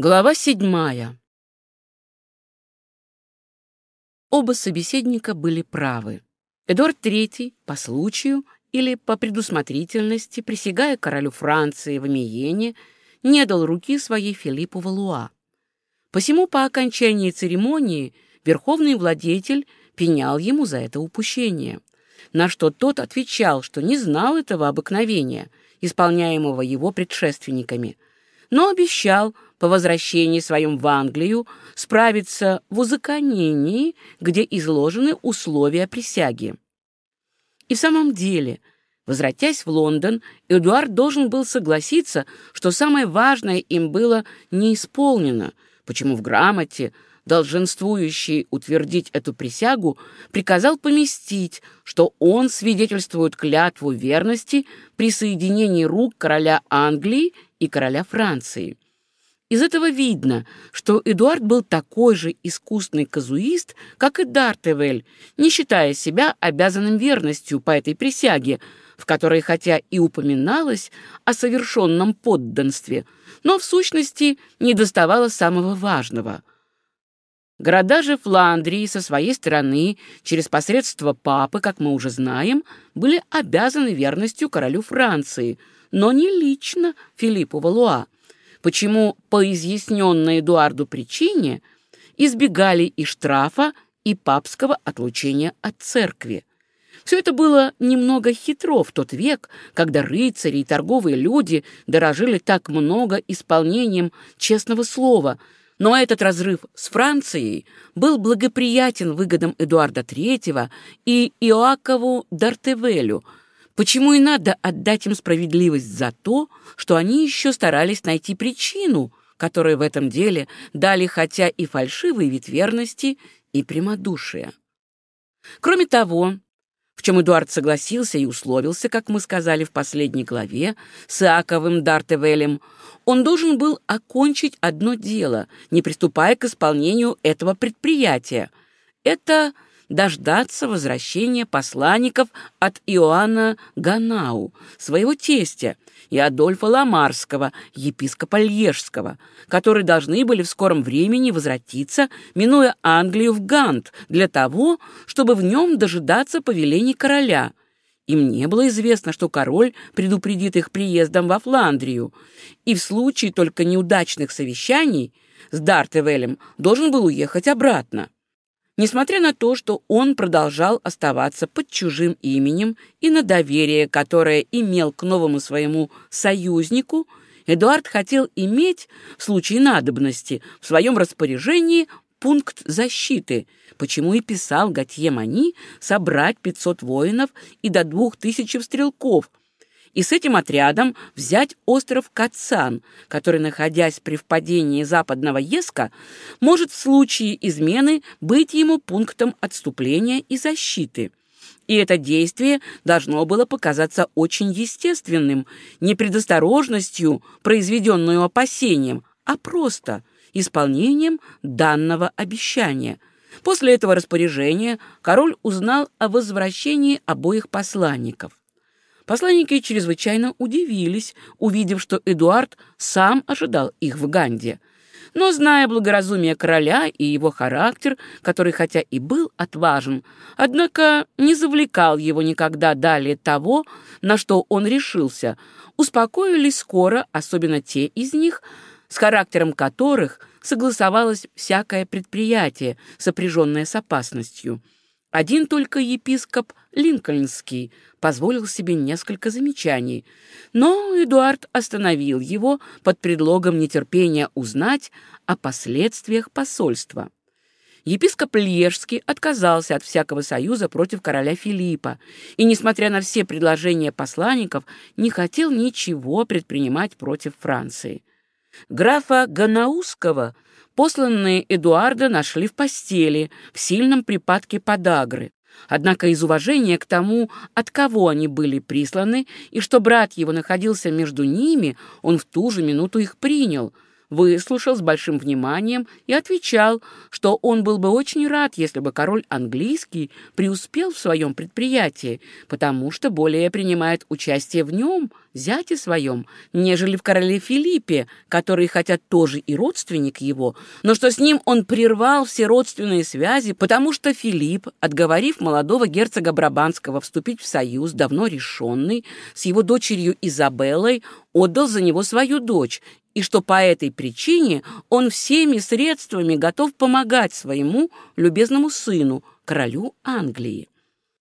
Глава седьмая. Оба собеседника были правы. Эдуард III по случаю или по предусмотрительности, присягая королю Франции в Амиене, не дал руки своей Филиппу Валуа. Посему по окончании церемонии верховный владетель пенял ему за это упущение, на что тот отвечал, что не знал этого обыкновения, исполняемого его предшественниками, но обещал, по возвращении своем в Англию справиться в узаконении, где изложены условия присяги. И в самом деле, возвратясь в Лондон, Эдуард должен был согласиться, что самое важное им было не исполнено, почему в грамоте долженствующий утвердить эту присягу, приказал поместить, что он свидетельствует клятву верности при соединении рук короля Англии и короля Франции. Из этого видно, что Эдуард был такой же искусный казуист, как и Дартевель, не считая себя обязанным верностью по этой присяге, в которой хотя и упоминалось о совершенном подданстве, но в сущности не доставало самого важного. Города же Фландрии со своей стороны, через посредство папы, как мы уже знаем, были обязаны верностью королю Франции, но не лично Филиппу Валуа почему по изъясненной Эдуарду причине избегали и штрафа, и папского отлучения от церкви. Все это было немного хитро в тот век, когда рыцари и торговые люди дорожили так много исполнением честного слова, но этот разрыв с Францией был благоприятен выгодам Эдуарда III и Иоакову Дартевелю – Почему и надо отдать им справедливость за то, что они еще старались найти причину, которая в этом деле дали хотя и фальшивый вид верности, и прямодушия. Кроме того, в чем Эдуард согласился и условился, как мы сказали в последней главе, с Иаковым Дартевелем, он должен был окончить одно дело, не приступая к исполнению этого предприятия. Это дождаться возвращения посланников от Иоанна Ганау, своего тестя, и Адольфа Ламарского, епископа Льежского, которые должны были в скором времени возвратиться, минуя Англию в Гант, для того, чтобы в нем дожидаться повелений короля. Им не было известно, что король предупредит их приездом во Фландрию, и в случае только неудачных совещаний с Дартевелем должен был уехать обратно. Несмотря на то, что он продолжал оставаться под чужим именем и на доверие, которое имел к новому своему союзнику, Эдуард хотел иметь, в случае надобности, в своем распоряжении пункт защиты, почему и писал Готье Мани собрать 500 воинов и до 2000 стрелков, и с этим отрядом взять остров Кацан, который, находясь при впадении западного Еска, может в случае измены быть ему пунктом отступления и защиты. И это действие должно было показаться очень естественным, не предосторожностью, произведенную опасением, а просто исполнением данного обещания. После этого распоряжения король узнал о возвращении обоих посланников. Посланники чрезвычайно удивились, увидев, что Эдуард сам ожидал их в Ганде. Но, зная благоразумие короля и его характер, который хотя и был отважен, однако не завлекал его никогда далее того, на что он решился, успокоились скоро, особенно те из них, с характером которых согласовалось всякое предприятие, сопряженное с опасностью – один только епископ Линкольнский позволил себе несколько замечаний, но Эдуард остановил его под предлогом нетерпения узнать о последствиях посольства. Епископ Льежский отказался от всякого союза против короля Филиппа и, несмотря на все предложения посланников, не хотел ничего предпринимать против Франции. Графа Ганауского – Посланные Эдуарда нашли в постели, в сильном припадке подагры. Однако из уважения к тому, от кого они были присланы, и что брат его находился между ними, он в ту же минуту их принял. Выслушал с большим вниманием и отвечал, что он был бы очень рад, если бы король английский преуспел в своем предприятии, потому что более принимает участие в нем, зяте своем, нежели в короле Филиппе, который хотя тоже и родственник его, но что с ним он прервал все родственные связи, потому что Филипп, отговорив молодого герцога Брабанского вступить в союз, давно решенный, с его дочерью Изабеллой, отдал за него свою дочь, и что по этой причине он всеми средствами готов помогать своему любезному сыну, королю Англии.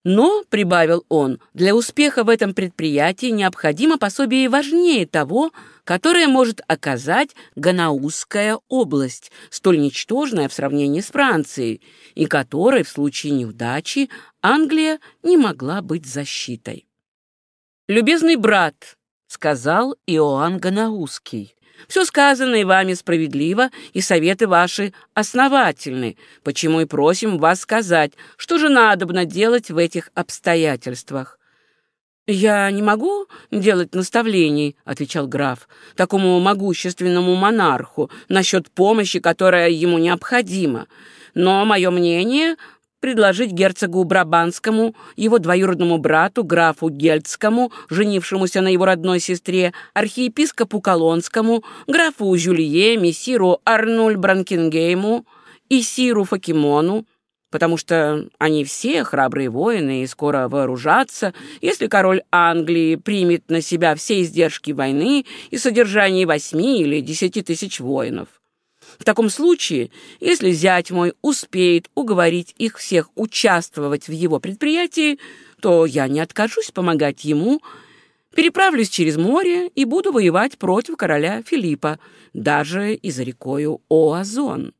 Но, — прибавил он, — для успеха в этом предприятии необходимо пособие важнее того, которое может оказать Ганаузская область, столь ничтожная в сравнении с Францией, и которой в случае неудачи Англия не могла быть защитой. «Любезный брат», — сказал Иоанн Ганаузский, все сказанное вами справедливо, и советы ваши основательны, почему и просим вас сказать, что же надобно делать в этих обстоятельствах». «Я не могу делать наставлений», — отвечал граф, «такому могущественному монарху насчет помощи, которая ему необходима. Но мое мнение предложить герцогу Брабанскому, его двоюродному брату, графу Гельдскому, женившемуся на его родной сестре, архиепископу Колонскому, графу Жюлье, мессиру Арнуль Бранкингейму и сиру Факимону, потому что они все храбрые воины и скоро вооружатся, если король Англии примет на себя все издержки войны и содержание восьми или десяти тысяч воинов. В таком случае, если зять мой успеет уговорить их всех участвовать в его предприятии, то я не откажусь помогать ему, переправлюсь через море и буду воевать против короля Филиппа, даже и за рекою Оазон.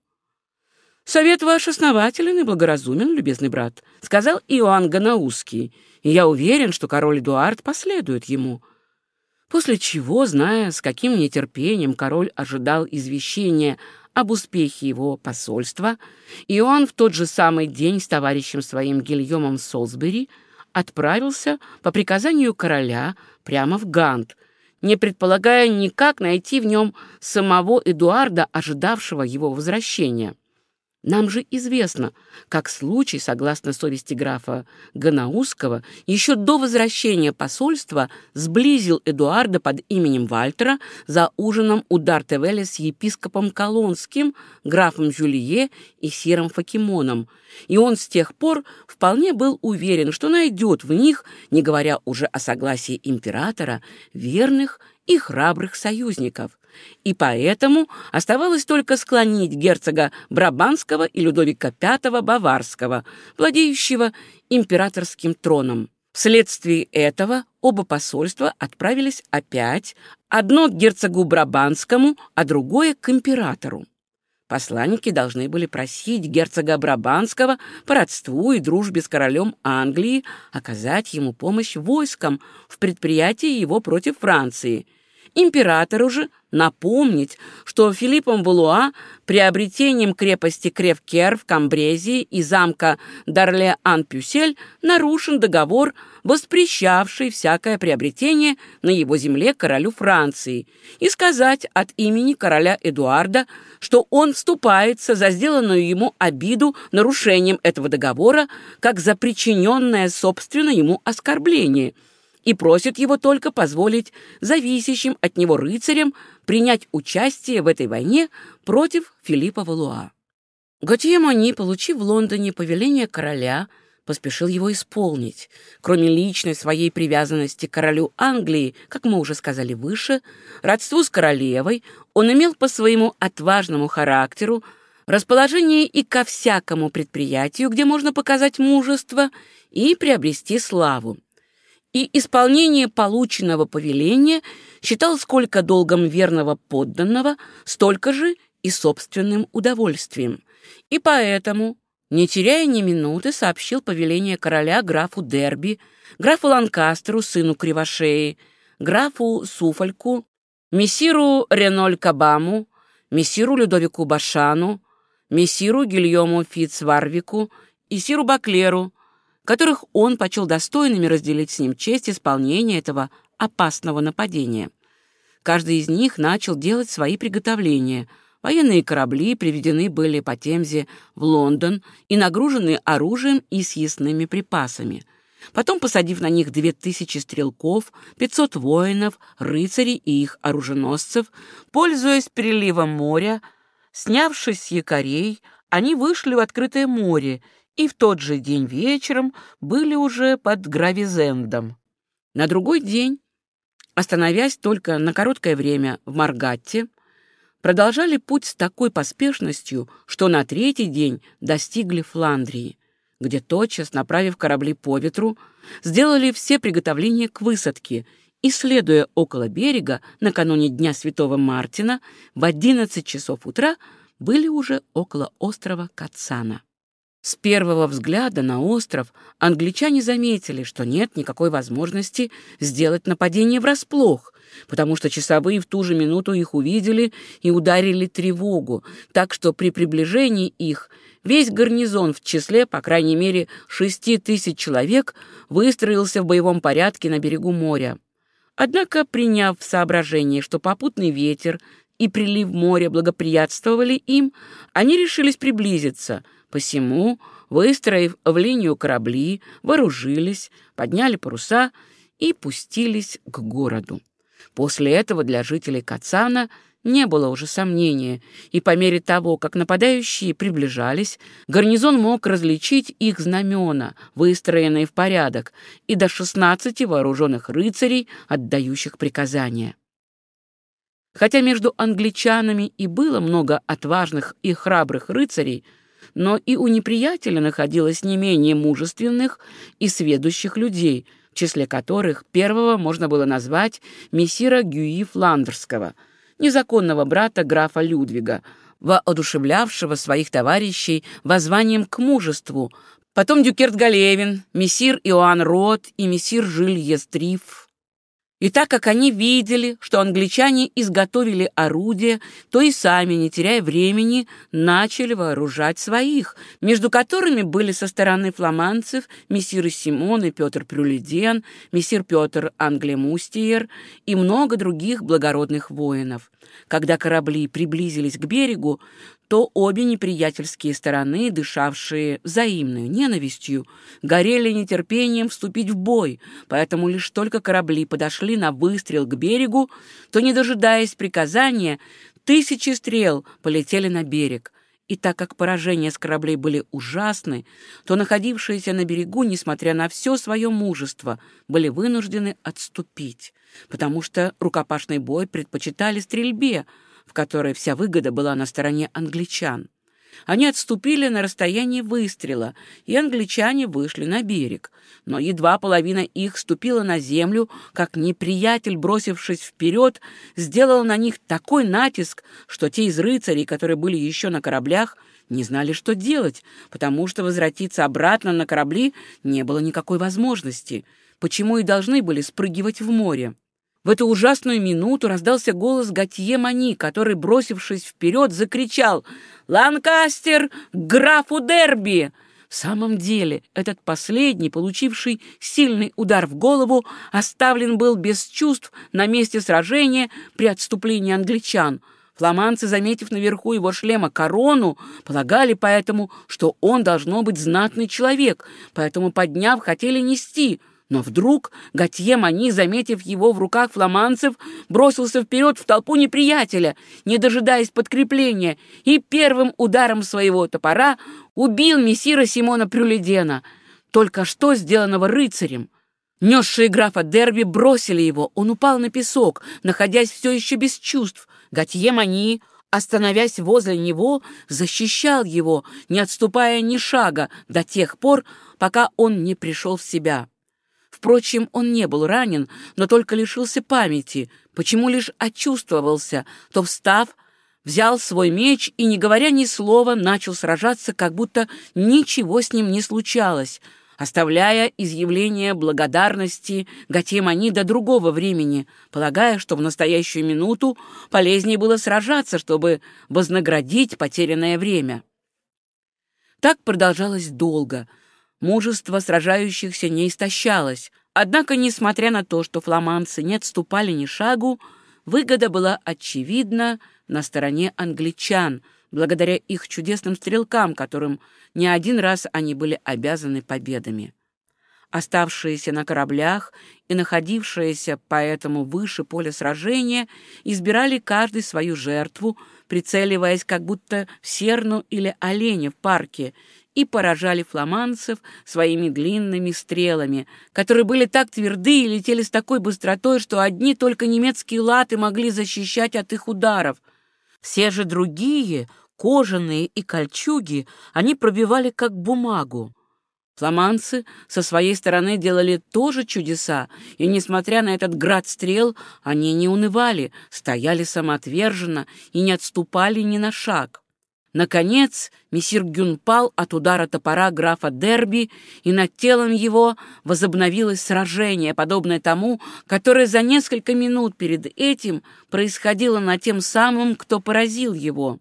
«Совет ваш основателен и благоразумен, любезный брат», — сказал Иоанн Ганаузский, и я уверен, что король Эдуард последует ему. После чего, зная, с каким нетерпением король ожидал извещения об успехе его посольства, и он в тот же самый день с товарищем своим Гильомом Солсбери отправился по приказанию короля прямо в Гант, не предполагая никак найти в нем самого Эдуарда, ожидавшего его возвращения. Нам же известно, как случай, согласно совести графа Ганаузского, еще до возвращения посольства сблизил Эдуарда под именем Вальтера за ужином у Дартевеля с епископом Колонским, графом Жюлье и сиром Факимоном, и он с тех пор вполне был уверен, что найдет в них, не говоря уже о согласии императора, верных и храбрых союзников и поэтому оставалось только склонить герцога Брабанского и Людовика V Баварского, владеющего императорским троном. Вследствие этого оба посольства отправились опять, одно к герцогу Брабанскому, а другое к императору. Посланники должны были просить герцога Брабанского по родству и дружбе с королем Англии оказать ему помощь войскам в предприятии его против Франции – Императору же напомнить, что Филиппом Валуа приобретением крепости Кревкер в Камбрезии и замка Дарле-Ан-Пюсель нарушен договор, воспрещавший всякое приобретение на его земле королю Франции, и сказать от имени короля Эдуарда, что он вступается за сделанную ему обиду нарушением этого договора, как за причиненное собственно ему оскорбление – и просит его только позволить зависящим от него рыцарям принять участие в этой войне против Филиппа Валуа. Готье Мони, получив в Лондоне повеление короля, поспешил его исполнить. Кроме личной своей привязанности к королю Англии, как мы уже сказали выше, родству с королевой, он имел по своему отважному характеру расположение и ко всякому предприятию, где можно показать мужество и приобрести славу и исполнение полученного повеления считал сколько долгом верного подданного, столько же и собственным удовольствием. И поэтому, не теряя ни минуты, сообщил повеление короля графу Дерби, графу Ланкастеру, сыну Кривошеи, графу Суфольку, мессиру Реноль Кабаму, мессиру Людовику Башану, мессиру Гильому Фицварвику и сиру Баклеру, которых он почел достойными разделить с ним честь исполнения этого опасного нападения. Каждый из них начал делать свои приготовления. Военные корабли приведены были по Темзе в Лондон и нагружены оружием и съестными припасами. Потом, посадив на них две тысячи стрелков, пятьсот воинов, рыцарей и их оруженосцев, пользуясь переливом моря, снявшись с якорей, они вышли в открытое море и в тот же день вечером были уже под Гравизендом. На другой день, остановясь только на короткое время в Маргатте, продолжали путь с такой поспешностью, что на третий день достигли Фландрии, где тотчас, направив корабли по ветру, сделали все приготовления к высадке и, следуя около берега накануне Дня Святого Мартина, в одиннадцать часов утра были уже около острова Кацана. С первого взгляда на остров англичане заметили, что нет никакой возможности сделать нападение врасплох, потому что часовые в ту же минуту их увидели и ударили тревогу, так что при приближении их весь гарнизон в числе, по крайней мере, шести тысяч человек выстроился в боевом порядке на берегу моря. Однако, приняв в соображение, что попутный ветер и прилив моря благоприятствовали им, они решились приблизиться — Посему, выстроив в линию корабли, вооружились, подняли паруса и пустились к городу. После этого для жителей Кацана не было уже сомнения, и по мере того, как нападающие приближались, гарнизон мог различить их знамена, выстроенные в порядок, и до шестнадцати вооруженных рыцарей, отдающих приказания. Хотя между англичанами и было много отважных и храбрых рыцарей, но и у неприятеля находилось не менее мужественных и сведущих людей, в числе которых первого можно было назвать мессира Гюи Фландерского, незаконного брата графа Людвига, воодушевлявшего своих товарищей воззванием к мужеству, потом Дюкерт Галевин, мессир Иоанн Рот и мессир Жиль Естриф, и так как они видели, что англичане изготовили орудия, то и сами, не теряя времени, начали вооружать своих, между которыми были со стороны фламандцев мессиры Симон и Петр Прюледен, мессир Петр Англемустиер и много других благородных воинов. Когда корабли приблизились к берегу, то обе неприятельские стороны, дышавшие взаимной ненавистью, горели нетерпением вступить в бой, поэтому лишь только корабли подошли на выстрел к берегу, то, не дожидаясь приказания, тысячи стрел полетели на берег. И так как поражения с кораблей были ужасны, то находившиеся на берегу, несмотря на все свое мужество, были вынуждены отступить, потому что рукопашный бой предпочитали стрельбе, в которой вся выгода была на стороне англичан. Они отступили на расстояние выстрела, и англичане вышли на берег. Но едва половина их ступила на землю, как неприятель, бросившись вперед, сделал на них такой натиск, что те из рыцарей, которые были еще на кораблях, не знали, что делать, потому что возвратиться обратно на корабли не было никакой возможности, почему и должны были спрыгивать в море. В эту ужасную минуту раздался голос Готье Мани, который, бросившись вперед, закричал «Ланкастер! Графу Дерби!» В самом деле, этот последний, получивший сильный удар в голову, оставлен был без чувств на месте сражения при отступлении англичан. Фламандцы, заметив наверху его шлема корону, полагали поэтому, что он должно быть знатный человек, поэтому, подняв, хотели нести — но вдруг Готье Мани, заметив его в руках фламандцев, бросился вперед в толпу неприятеля, не дожидаясь подкрепления, и первым ударом своего топора убил мессира Симона Прюледена, только что сделанного рыцарем. Несшие графа Дерби бросили его, он упал на песок, находясь все еще без чувств. Готье Мани, остановясь возле него, защищал его, не отступая ни шага до тех пор, пока он не пришел в себя. Впрочем, он не был ранен, но только лишился памяти, почему лишь очувствовался, то, встав, взял свой меч и, не говоря ни слова, начал сражаться, как будто ничего с ним не случалось, оставляя изъявление благодарности Гатемани до другого времени, полагая, что в настоящую минуту полезнее было сражаться, чтобы вознаградить потерянное время. Так продолжалось долго — Мужество сражающихся не истощалось, однако, несмотря на то, что фламандцы не отступали ни шагу, выгода была очевидна на стороне англичан, благодаря их чудесным стрелкам, которым не один раз они были обязаны победами. Оставшиеся на кораблях и находившиеся поэтому выше поля сражения избирали каждый свою жертву, прицеливаясь как будто в серну или оленя в парке, и поражали фламандцев своими длинными стрелами, которые были так тверды и летели с такой быстротой, что одни только немецкие латы могли защищать от их ударов. Все же другие, кожаные и кольчуги, они пробивали как бумагу. Фламандцы со своей стороны делали тоже чудеса, и, несмотря на этот град стрел, они не унывали, стояли самоотверженно и не отступали ни на шаг. Наконец, мессир Гюн пал от удара топора графа Дерби, и над телом его возобновилось сражение, подобное тому, которое за несколько минут перед этим происходило над тем самым, кто поразил его.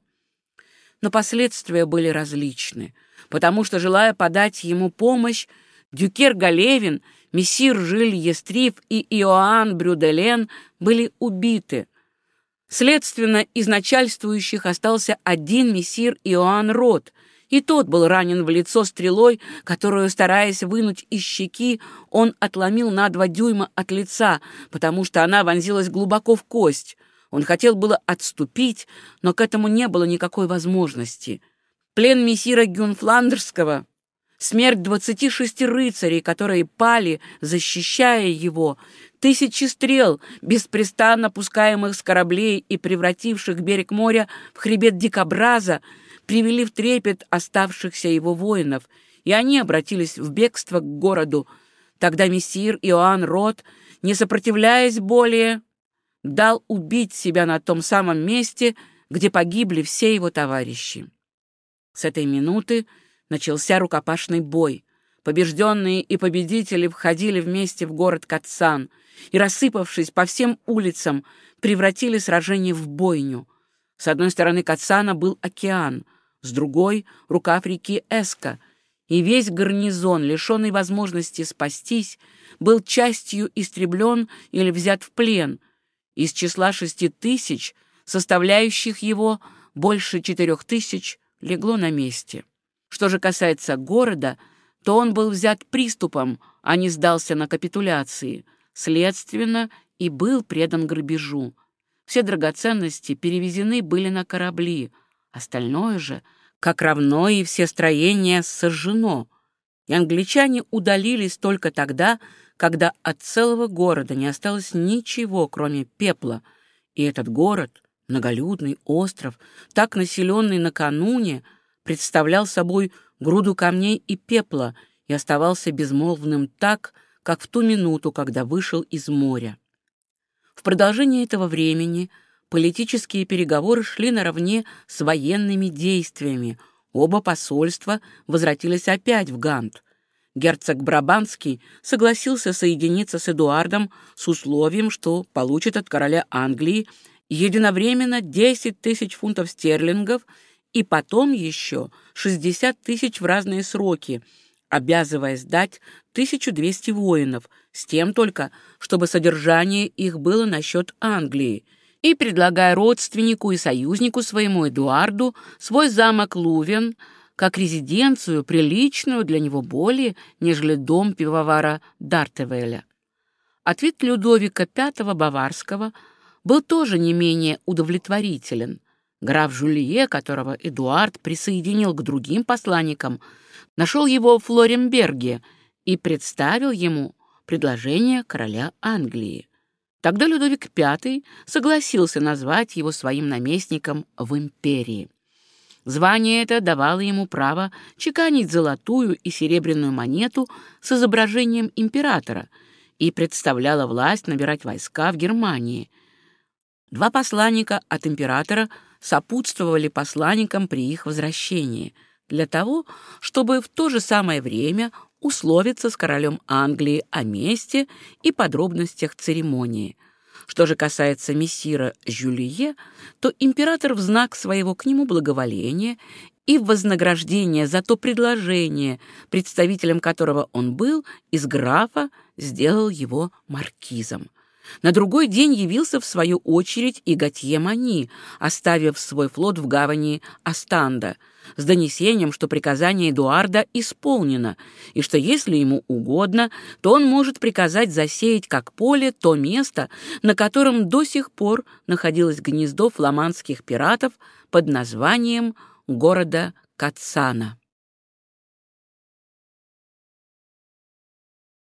Но последствия были различны — потому что, желая подать ему помощь, Дюкер Галевин, мессир Жиль Естриф и Иоанн Брюделен были убиты. Следственно, из начальствующих остался один мессир Иоанн Рот, и тот был ранен в лицо стрелой, которую, стараясь вынуть из щеки, он отломил на два дюйма от лица, потому что она вонзилась глубоко в кость. Он хотел было отступить, но к этому не было никакой возможности — плен мессира Гюнфландерского, смерть двадцати шести рыцарей, которые пали, защищая его, тысячи стрел, беспрестанно пускаемых с кораблей и превративших берег моря в хребет дикобраза, привели в трепет оставшихся его воинов, и они обратились в бегство к городу. Тогда мессир Иоанн Рот, не сопротивляясь более, дал убить себя на том самом месте, где погибли все его товарищи. С этой минуты начался рукопашный бой. Побежденные и победители входили вместе в город Катсан и, рассыпавшись по всем улицам, превратили сражение в бойню. С одной стороны Катсана был океан, с другой — рукав реки Эска, и весь гарнизон, лишенный возможности спастись, был частью истреблен или взят в плен. Из числа шести тысяч, составляющих его, больше четырех тысяч легло на месте. Что же касается города, то он был взят приступом, а не сдался на капитуляции, следственно, и был предан грабежу. Все драгоценности перевезены были на корабли, остальное же, как равно и все строения, сожжено, и англичане удалились только тогда, когда от целого города не осталось ничего, кроме пепла, и этот город — Многолюдный остров, так населенный накануне, представлял собой груду камней и пепла и оставался безмолвным так, как в ту минуту, когда вышел из моря. В продолжении этого времени политические переговоры шли наравне с военными действиями. Оба посольства возвратились опять в Гант. Герцог Брабанский согласился соединиться с Эдуардом с условием, что получит от короля Англии единовременно 10 тысяч фунтов стерлингов и потом еще 60 тысяч в разные сроки, обязываясь дать 1200 воинов, с тем только, чтобы содержание их было на счет Англии, и предлагая родственнику и союзнику своему Эдуарду свой замок Лувен как резиденцию, приличную для него более, нежели дом пивовара Дартевеля. Ответ Людовика V Баварского – был тоже не менее удовлетворителен. Граф Жулье, которого Эдуард присоединил к другим посланникам, нашел его в Флоремберге и представил ему предложение короля Англии. Тогда Людовик V согласился назвать его своим наместником в империи. Звание это давало ему право чеканить золотую и серебряную монету с изображением императора и представляло власть набирать войска в Германии – Два посланника от императора сопутствовали посланникам при их возвращении для того, чтобы в то же самое время условиться с королем Англии о месте и подробностях церемонии. Что же касается мессира Жюлье, то император в знак своего к нему благоволения и в вознаграждение за то предложение, представителем которого он был, из графа сделал его маркизом. На другой день явился в свою очередь и Готье Мани, оставив свой флот в гавани Астанда, с донесением, что приказание Эдуарда исполнено, и что если ему угодно, то он может приказать засеять как поле то место, на котором до сих пор находилось гнездо фламандских пиратов под названием города Кацана.